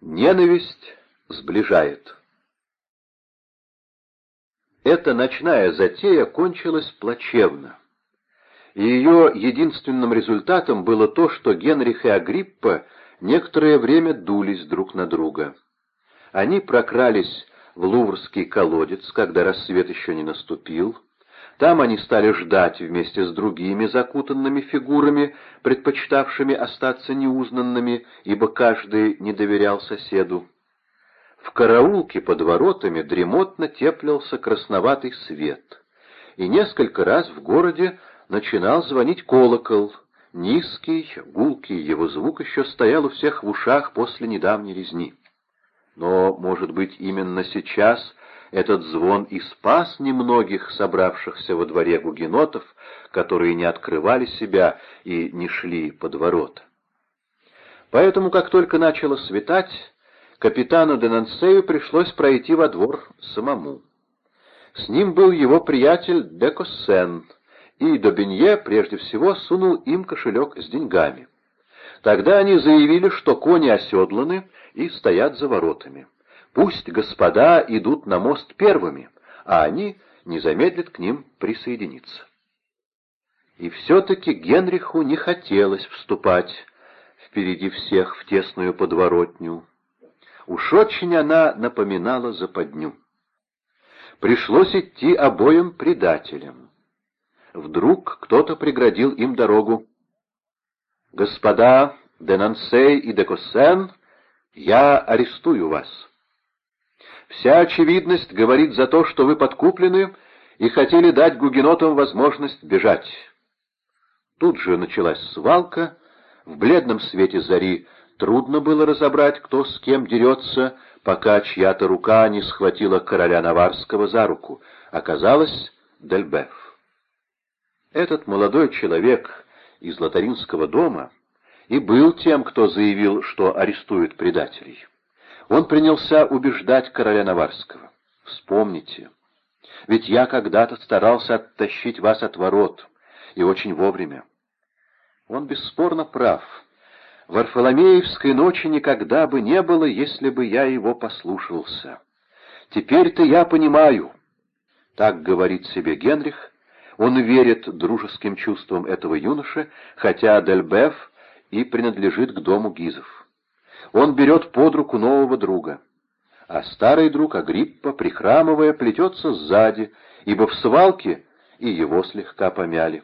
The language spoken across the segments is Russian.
Ненависть сближает. Эта ночная затея кончилась плачевно. Ее единственным результатом было то, что Генрих и Агриппа некоторое время дулись друг на друга. Они прокрались в Луврский колодец, когда рассвет еще не наступил, там они стали ждать вместе с другими закутанными фигурами, предпочитавшими остаться неузнанными, ибо каждый не доверял соседу. В караулке под воротами дремотно теплился красноватый свет, и несколько раз в городе начинал звонить колокол. Низкий, гулкий его звук еще стоял у всех в ушах после недавней резни. Но, может быть, именно сейчас этот звон и спас немногих собравшихся во дворе гугенотов, которые не открывали себя и не шли под ворота. Поэтому, как только начало светать, капитану Денансею пришлось пройти во двор самому. С ним был его приятель Декоссен, и Добенье прежде всего сунул им кошелек с деньгами. Тогда они заявили, что кони оседланы и стоят за воротами. Пусть господа идут на мост первыми, а они не замедлят к ним присоединиться. И все-таки Генриху не хотелось вступать впереди всех в тесную подворотню. Уж очень она напоминала западню. Пришлось идти обоим предателям. Вдруг кто-то преградил им дорогу. «Господа Денансей и Декосен, я арестую вас». Вся очевидность говорит за то, что вы подкуплены и хотели дать гугенотам возможность бежать. Тут же началась свалка, в бледном свете зари трудно было разобрать, кто с кем дерется, пока чья-то рука не схватила короля Наварского за руку. Оказалось, Дельбеф. Этот молодой человек из лотаринского дома и был тем, кто заявил, что арестует предателей он принялся убеждать короля Наварского. «Вспомните, ведь я когда-то старался оттащить вас от ворот, и очень вовремя». Он бесспорно прав. В Арфоломеевской ночи никогда бы не было, если бы я его послушался. Теперь-то я понимаю. Так говорит себе Генрих. Он верит дружеским чувствам этого юноши, хотя Дельбеф и принадлежит к дому Гизов он берет под руку нового друга. А старый друг Агриппа, прихрамывая, плетется сзади, ибо в свалке и его слегка помяли.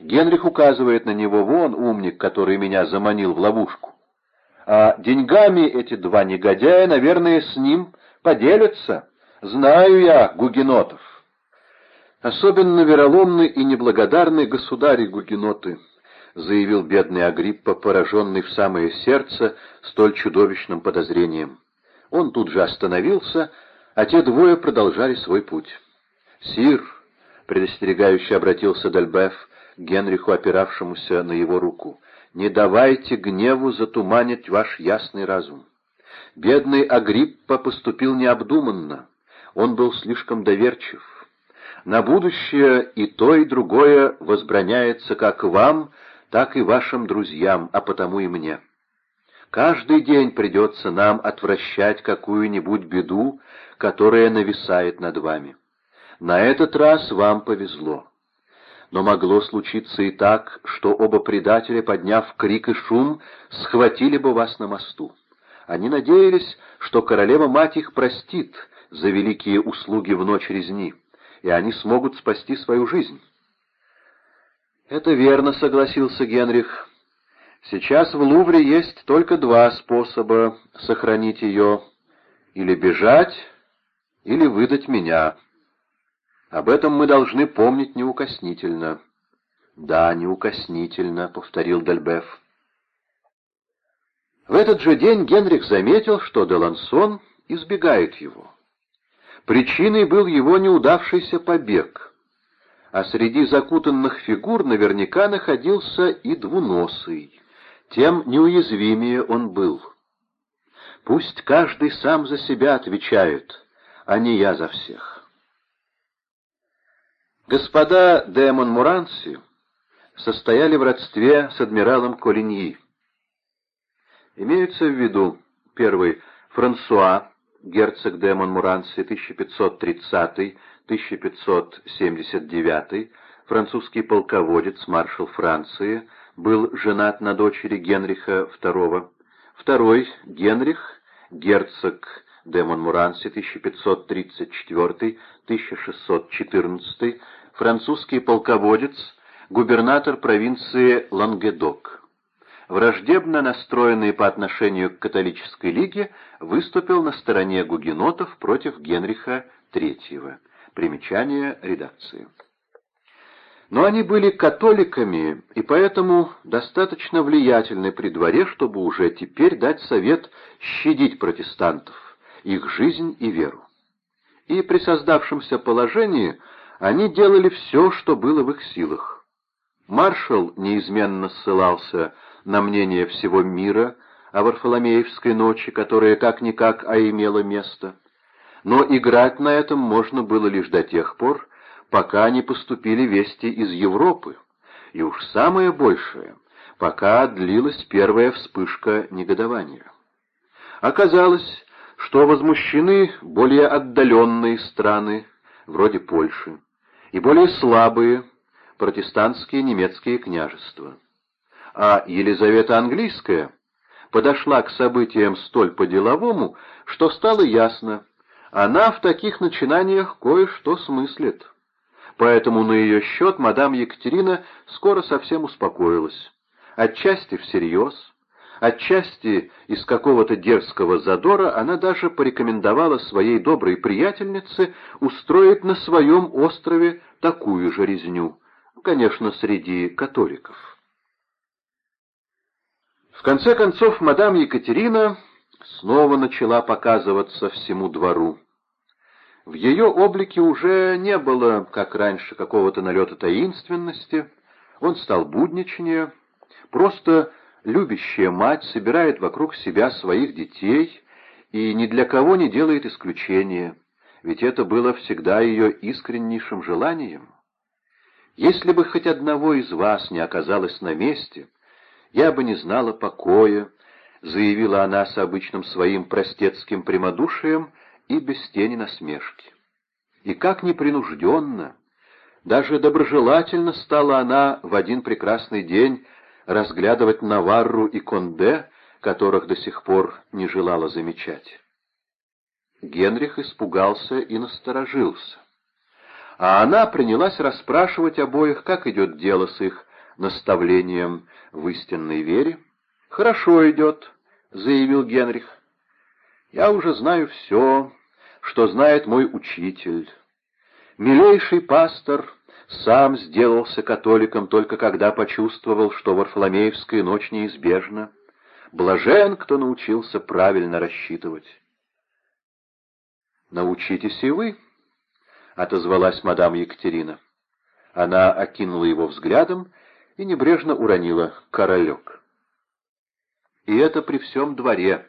Генрих указывает на него, вон умник, который меня заманил в ловушку. А деньгами эти два негодяя, наверное, с ним поделятся. Знаю я гугенотов. Особенно вероломны и неблагодарны государи-гугеноты —— заявил бедный Агриппа, пораженный в самое сердце столь чудовищным подозрением. Он тут же остановился, а те двое продолжали свой путь. «Сир», — предостерегающе обратился Дальбеф к Генриху, опиравшемуся на его руку, — «не давайте гневу затуманить ваш ясный разум. Бедный Агриппа поступил необдуманно, он был слишком доверчив. На будущее и то, и другое возбраняется как вам, так и вашим друзьям, а потому и мне. Каждый день придется нам отвращать какую-нибудь беду, которая нависает над вами. На этот раз вам повезло. Но могло случиться и так, что оба предателя, подняв крик и шум, схватили бы вас на мосту. Они надеялись, что королева-мать их простит за великие услуги в ночь резни, и они смогут спасти свою жизнь. «Это верно», — согласился Генрих. «Сейчас в Лувре есть только два способа сохранить ее. Или бежать, или выдать меня. Об этом мы должны помнить неукоснительно». «Да, неукоснительно», — повторил Дальбеф. В этот же день Генрих заметил, что Делансон избегает его. Причиной был его неудавшийся побег — а среди закутанных фигур наверняка находился и двуносый. Тем неуязвимее он был. Пусть каждый сам за себя отвечает, а не я за всех. Господа де Монмуранси состояли в родстве с адмиралом Колиньи. Имеются в виду Первый — Франсуа, герцог де Монмуранси, 1530-1579, французский полководец, маршал Франции, был женат на дочери Генриха II. Второй — Генрих, герцог де Монмуранси, 1534-1614, французский полководец, губернатор провинции Лангедок. Враждебно настроенный по отношению к католической лиге, выступил на стороне гугенотов против Генриха III. Примечание редакции. Но они были католиками и поэтому достаточно влиятельны при дворе, чтобы уже теперь дать совет щадить протестантов, их жизнь и веру. И при создавшемся положении они делали все, что было в их силах. Маршал неизменно ссылался на мнение всего мира о Варфоломеевской ночи, которая как-никак а имела место. Но играть на этом можно было лишь до тех пор, пока не поступили вести из Европы, и уж самое большее, пока длилась первая вспышка негодования. Оказалось, что возмущены более отдаленные страны, вроде Польши, и более слабые протестантские немецкие княжества. А Елизавета Английская подошла к событиям столь по-деловому, что стало ясно, она в таких начинаниях кое-что смыслит. Поэтому на ее счет мадам Екатерина скоро совсем успокоилась. Отчасти всерьез, отчасти из какого-то дерзкого задора она даже порекомендовала своей доброй приятельнице устроить на своем острове такую же резню, конечно, среди католиков. В конце концов, мадам Екатерина снова начала показываться всему двору. В ее облике уже не было, как раньше, какого-то налета таинственности, он стал будничнее, просто любящая мать собирает вокруг себя своих детей и ни для кого не делает исключения, ведь это было всегда ее искреннейшим желанием. Если бы хоть одного из вас не оказалось на месте, я бы не знала покоя, заявила она с обычным своим простецким прямодушием, и без тени насмешки. И как непринужденно, даже доброжелательно стала она в один прекрасный день разглядывать Наварру и Конде, которых до сих пор не желала замечать. Генрих испугался и насторожился. А она принялась расспрашивать обоих, как идет дело с их наставлением в истинной вере. «Хорошо идет», — заявил Генрих. «Я уже знаю все, что знает мой учитель. Милейший пастор сам сделался католиком только когда почувствовал, что Варфоломеевская ночь неизбежна. Блажен, кто научился правильно рассчитывать. «Научитесь и вы», — отозвалась мадам Екатерина. Она окинула его взглядом и небрежно уронила королек. И это при всем дворе.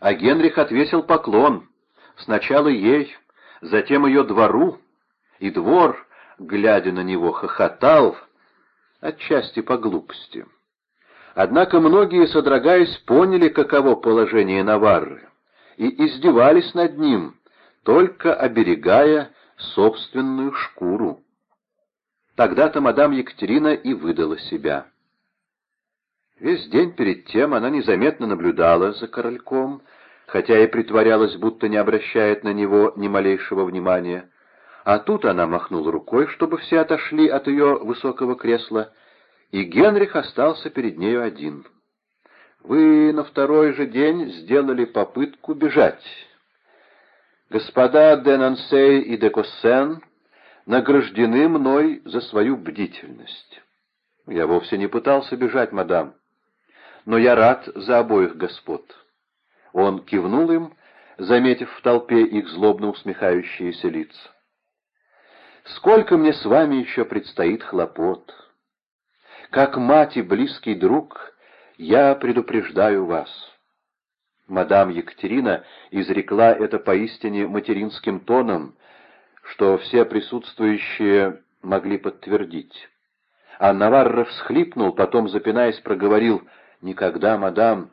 А Генрих отвесил поклон — Сначала ей, затем ее двору, и двор, глядя на него, хохотал, отчасти по глупости. Однако многие, содрогаясь, поняли, каково положение Наварры, и издевались над ним, только оберегая собственную шкуру. Тогда-то мадам Екатерина и выдала себя. Весь день перед тем она незаметно наблюдала за корольком, хотя и притворялась, будто не обращает на него ни малейшего внимания. А тут она махнула рукой, чтобы все отошли от ее высокого кресла, и Генрих остался перед нею один. «Вы на второй же день сделали попытку бежать. Господа де Нансей и де Коссен награждены мной за свою бдительность. Я вовсе не пытался бежать, мадам, но я рад за обоих господ». Он кивнул им, заметив в толпе их злобно усмехающиеся лица. «Сколько мне с вами еще предстоит хлопот! Как мать и близкий друг я предупреждаю вас». Мадам Екатерина изрекла это поистине материнским тоном, что все присутствующие могли подтвердить. А Наварро всхлипнул, потом, запинаясь, проговорил «Никогда, мадам,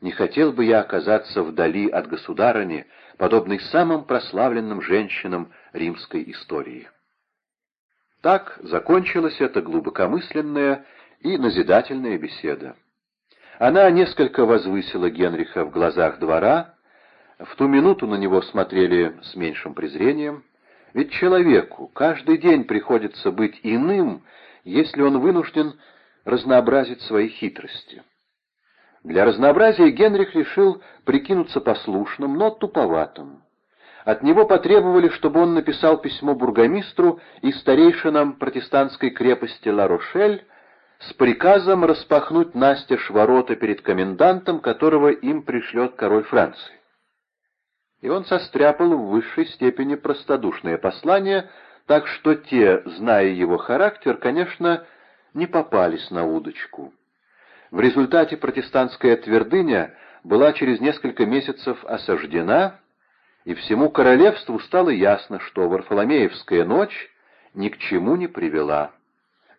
Не хотел бы я оказаться вдали от государыни, подобной самым прославленным женщинам римской истории. Так закончилась эта глубокомысленная и назидательная беседа. Она несколько возвысила Генриха в глазах двора, в ту минуту на него смотрели с меньшим презрением, ведь человеку каждый день приходится быть иным, если он вынужден разнообразить свои хитрости. Для разнообразия Генрих решил прикинуться послушным, но туповатым. От него потребовали, чтобы он написал письмо бургомистру и старейшинам протестантской крепости Ла-Рошель с приказом распахнуть настежь ворота перед комендантом, которого им пришлет король Франции. И он состряпал в высшей степени простодушное послание, так что те, зная его характер, конечно, не попались на удочку. В результате протестантская твердыня была через несколько месяцев осаждена, и всему королевству стало ясно, что Варфоломеевская ночь ни к чему не привела.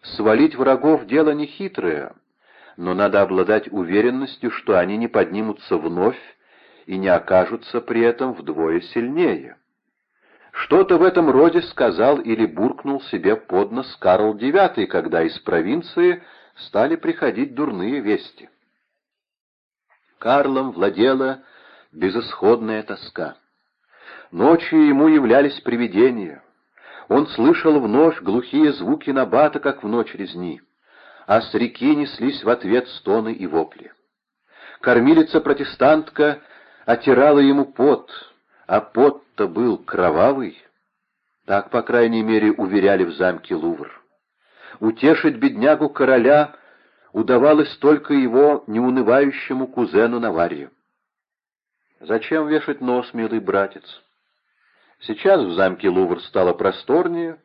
Свалить врагов — дело нехитрое, но надо обладать уверенностью, что они не поднимутся вновь и не окажутся при этом вдвое сильнее. Что-то в этом роде сказал или буркнул себе под нос Карл IX, когда из провинции стали приходить дурные вести. Карлом владела безысходная тоска. Ночью ему являлись привидения. Он слышал вновь глухие звуки набата, как в ночь резни, а с реки неслись в ответ стоны и вопли. Кормилица-протестантка отирала ему пот, а пот-то был кровавый. Так, по крайней мере, уверяли в замке Лувр. Утешить беднягу короля удавалось только его неунывающему кузену Наварью. Зачем вешать нос, милый братец? Сейчас в замке Лувр стало просторнее,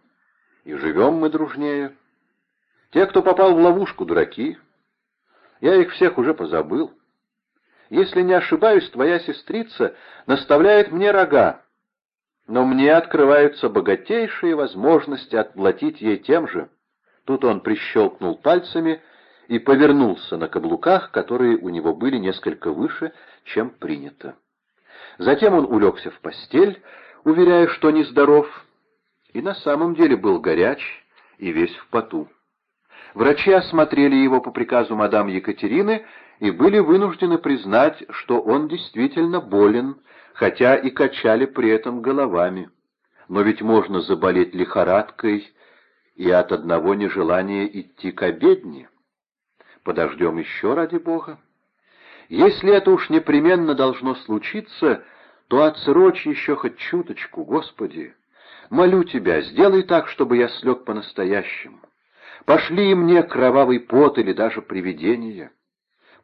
и живем мы дружнее. Те, кто попал в ловушку, дураки. Я их всех уже позабыл. Если не ошибаюсь, твоя сестрица наставляет мне рога, но мне открываются богатейшие возможности отплатить ей тем же. Тут он прищелкнул пальцами и повернулся на каблуках, которые у него были несколько выше, чем принято. Затем он улегся в постель, уверяя, что нездоров, и на самом деле был горяч и весь в поту. Врачи осмотрели его по приказу мадам Екатерины и были вынуждены признать, что он действительно болен, хотя и качали при этом головами. Но ведь можно заболеть лихорадкой и от одного нежелания идти к обедне. Подождем еще ради Бога. Если это уж непременно должно случиться, то отсрочь еще хоть чуточку, Господи. Молю Тебя, сделай так, чтобы я слег по-настоящему. Пошли мне кровавый пот или даже привидение.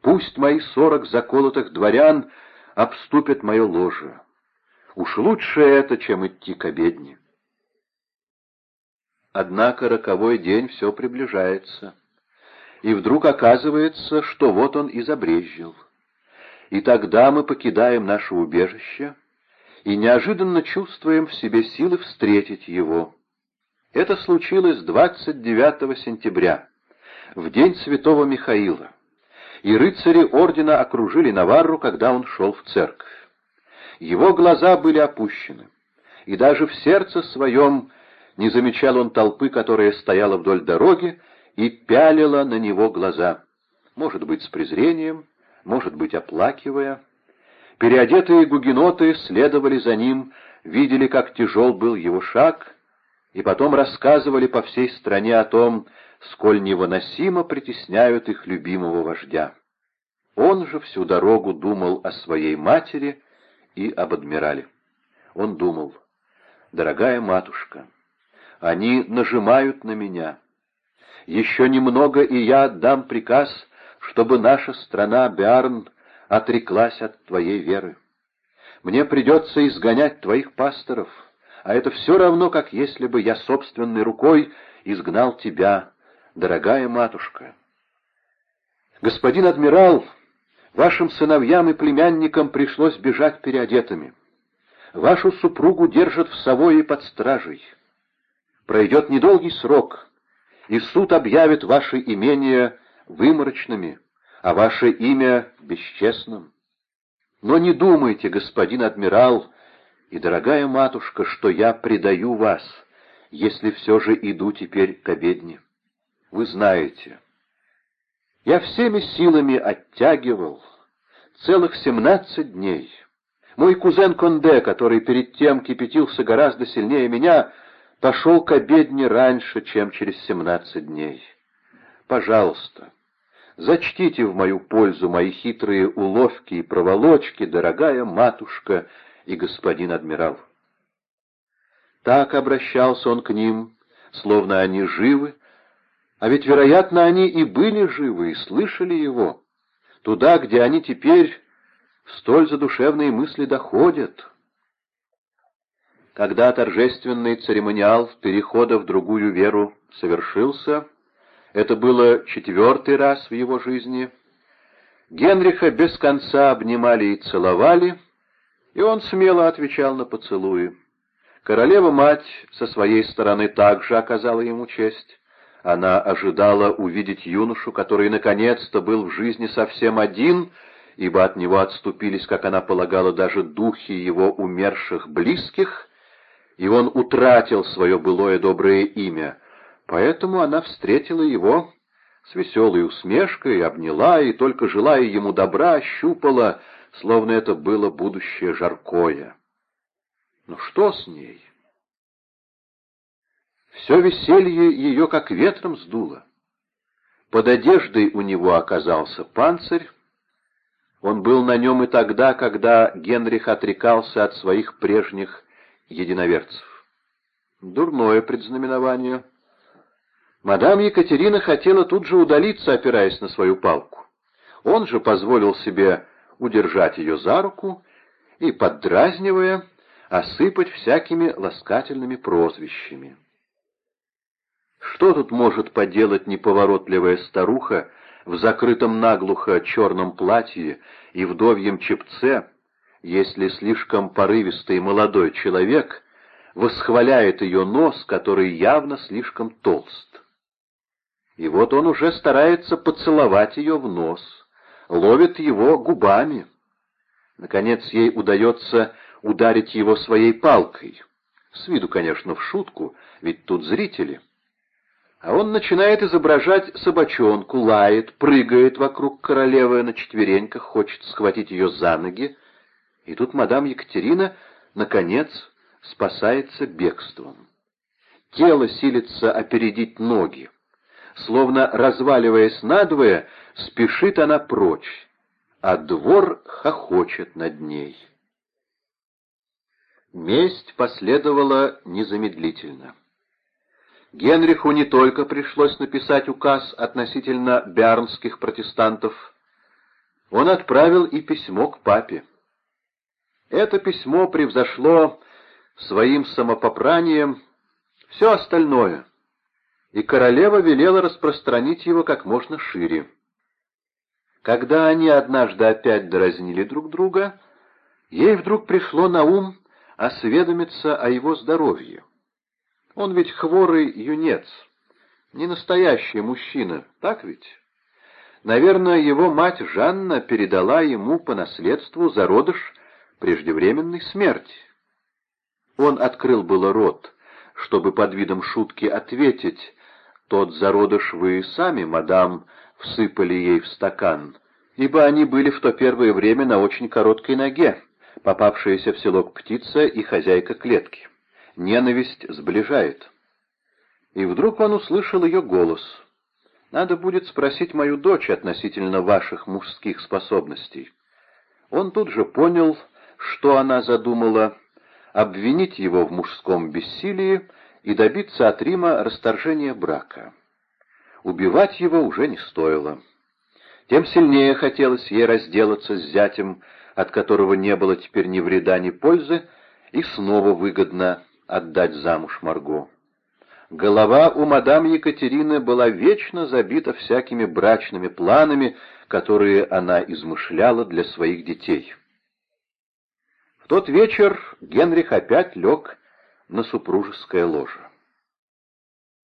Пусть мои сорок заколотых дворян обступят мое ложе. Уж лучше это, чем идти к обедне. Однако роковой день все приближается. И вдруг оказывается, что вот он и забрезжил. И тогда мы покидаем наше убежище и неожиданно чувствуем в себе силы встретить его. Это случилось 29 сентября, в день святого Михаила, и рыцари ордена окружили Наварру, когда он шел в церковь. Его глаза были опущены, и даже в сердце своем не замечал он толпы, которая стояла вдоль дороги и пялила на него глаза, может быть, с презрением, может быть, оплакивая. Переодетые гугеноты следовали за ним, видели, как тяжел был его шаг, и потом рассказывали по всей стране о том, сколь невыносимо притесняют их любимого вождя. Он же всю дорогу думал о своей матери и об адмирале. Он думал, «Дорогая матушка, они нажимают на меня. Еще немного, и я отдам приказ, чтобы наша страна, Биарн, отреклась от твоей веры. Мне придется изгонять твоих пасторов, а это все равно, как если бы я собственной рукой изгнал тебя, дорогая матушка. Господин адмирал, вашим сыновьям и племянникам пришлось бежать переодетыми. Вашу супругу держат в Савое под стражей. Пройдет недолгий срок, и суд объявит ваши имения выморочными, а ваше имя бесчестным. Но не думайте, господин адмирал и дорогая матушка, что я предаю вас, если все же иду теперь к обедне. Вы знаете, я всеми силами оттягивал целых семнадцать дней. Мой кузен Конде, который перед тем кипятился гораздо сильнее меня, пошел к обедне раньше, чем через семнадцать дней. Пожалуйста, зачтите в мою пользу мои хитрые уловки и проволочки, дорогая матушка и господин адмирал. Так обращался он к ним, словно они живы, а ведь, вероятно, они и были живы, и слышали его. Туда, где они теперь, столь задушевные мысли доходят. Когда торжественный церемониал перехода в другую веру совершился, это было четвертый раз в его жизни, Генриха без конца обнимали и целовали, и он смело отвечал на поцелуи. Королева-мать со своей стороны также оказала ему честь. Она ожидала увидеть юношу, который наконец-то был в жизни совсем один, ибо от него отступились, как она полагала, даже духи его умерших близких, и он утратил свое былое доброе имя. Поэтому она встретила его с веселой усмешкой, обняла и, только желая ему добра, щупала, словно это было будущее жаркое. Но что с ней? Все веселье ее как ветром сдуло. Под одеждой у него оказался панцирь. Он был на нем и тогда, когда Генрих отрекался от своих прежних единоверцев. Дурное предзнаменование. Мадам Екатерина хотела тут же удалиться, опираясь на свою палку. Он же позволил себе удержать ее за руку и, поддразнивая, осыпать всякими ласкательными прозвищами. Что тут может поделать неповоротливая старуха в закрытом наглухо черном платье и вдовьем чепце, если слишком порывистый молодой человек восхваляет ее нос, который явно слишком толст? И вот он уже старается поцеловать ее в нос, ловит его губами. Наконец ей удается ударить его своей палкой. С виду, конечно, в шутку, ведь тут зрители. А он начинает изображать собачонку, лает, прыгает вокруг королевы на четвереньках, хочет схватить ее за ноги. И тут мадам Екатерина, наконец, спасается бегством. Тело силится опередить ноги. Словно разваливаясь надвое, спешит она прочь, а двор хохочет над ней. Месть последовала незамедлительно. Генриху не только пришлось написать указ относительно бярнских протестантов, он отправил и письмо к папе. Это письмо превзошло своим самопопранием все остальное, и королева велела распространить его как можно шире. Когда они однажды опять дразнили друг друга, ей вдруг пришло на ум осведомиться о его здоровье. Он ведь хворый юнец, не настоящий мужчина, так ведь? Наверное, его мать Жанна передала ему по наследству зародыш преждевременной смерти. Он открыл было рот, чтобы под видом шутки ответить, «Тот зародыш вы сами, мадам, всыпали ей в стакан, ибо они были в то первое время на очень короткой ноге» попавшаяся в селок птица и хозяйка клетки. Ненависть сближает. И вдруг он услышал ее голос. «Надо будет спросить мою дочь относительно ваших мужских способностей». Он тут же понял, что она задумала, обвинить его в мужском бессилии и добиться от Рима расторжения брака. Убивать его уже не стоило. Тем сильнее хотелось ей разделаться с зятем, от которого не было теперь ни вреда, ни пользы, и снова выгодно отдать замуж Марго. Голова у мадам Екатерины была вечно забита всякими брачными планами, которые она измышляла для своих детей. В тот вечер Генрих опять лег на супружеское ложе.